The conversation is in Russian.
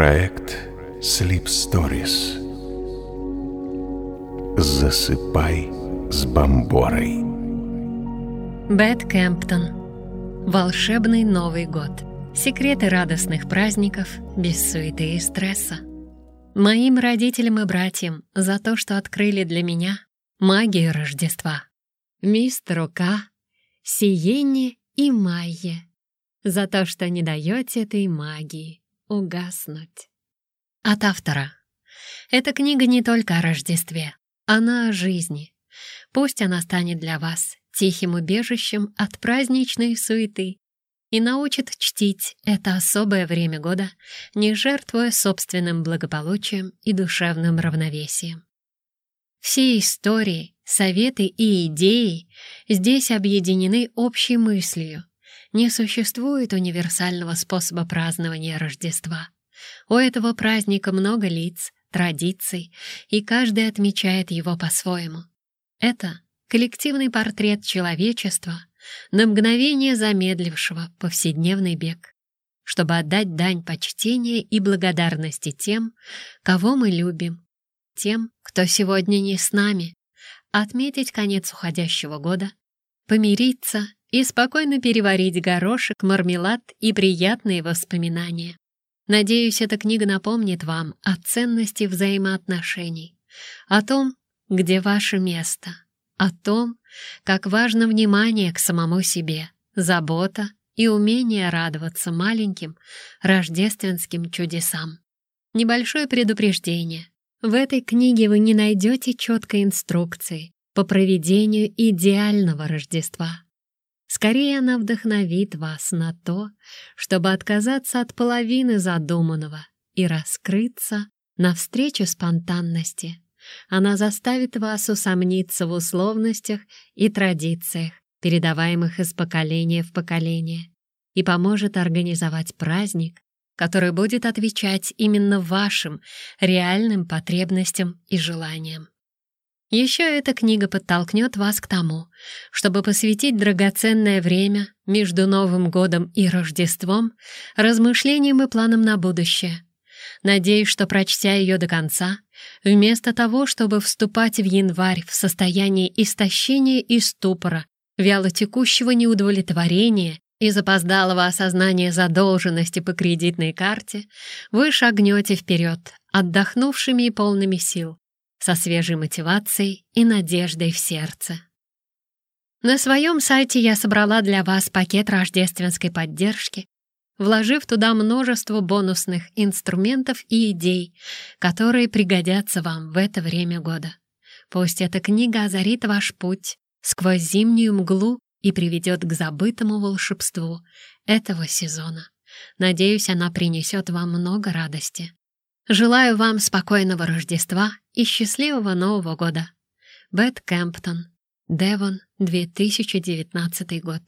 Проект Sleep Stories. Засыпай с бомборой. Бет Кэмптон. Волшебный Новый год. Секреты радостных праздников без суеты и стресса. Моим родителям и братьям за то, что открыли для меня магию Рождества. Мистеру К, Сиене и Майе за то, что не даете этой магии угаснуть. От автора. Эта книга не только о Рождестве, она о жизни. Пусть она станет для вас тихим убежищем от праздничной суеты и научит чтить это особое время года, не жертвуя собственным благополучием и душевным равновесием. Все истории, советы и идеи здесь объединены общей мыслью. Не существует универсального способа празднования Рождества. У этого праздника много лиц, традиций, и каждый отмечает его по-своему. Это коллективный портрет человечества, на мгновение замедлившего повседневный бег, чтобы отдать дань почтения и благодарности тем, кого мы любим, тем, кто сегодня не с нами, отметить конец уходящего года, помириться и спокойно переварить горошек, мармелад и приятные воспоминания. Надеюсь, эта книга напомнит вам о ценности взаимоотношений, о том, где ваше место, о том, как важно внимание к самому себе, забота и умение радоваться маленьким рождественским чудесам. Небольшое предупреждение. В этой книге вы не найдете четкой инструкции по проведению идеального Рождества. Скорее она вдохновит вас на то, чтобы отказаться от половины задуманного и раскрыться навстречу спонтанности. Она заставит вас усомниться в условностях и традициях, передаваемых из поколения в поколение, и поможет организовать праздник, который будет отвечать именно вашим реальным потребностям и желаниям. Еще эта книга подтолкнет вас к тому, чтобы посвятить драгоценное время между Новым годом и Рождеством размышлениям и планам на будущее. Надеюсь, что, прочтя ее до конца, вместо того, чтобы вступать в январь в состоянии истощения и ступора, вялотекущего неудовлетворения и запоздалого осознания задолженности по кредитной карте, вы шагнете вперед, отдохнувшими и полными сил, со свежей мотивацией и надеждой в сердце. На своем сайте я собрала для вас пакет рождественской поддержки, вложив туда множество бонусных инструментов и идей, которые пригодятся вам в это время года. Пусть эта книга озарит ваш путь сквозь зимнюю мглу и приведет к забытому волшебству этого сезона. Надеюсь, она принесет вам много радости. Желаю вам спокойного Рождества и счастливого Нового года. Бет Кэмптон, Девон, 2019 год.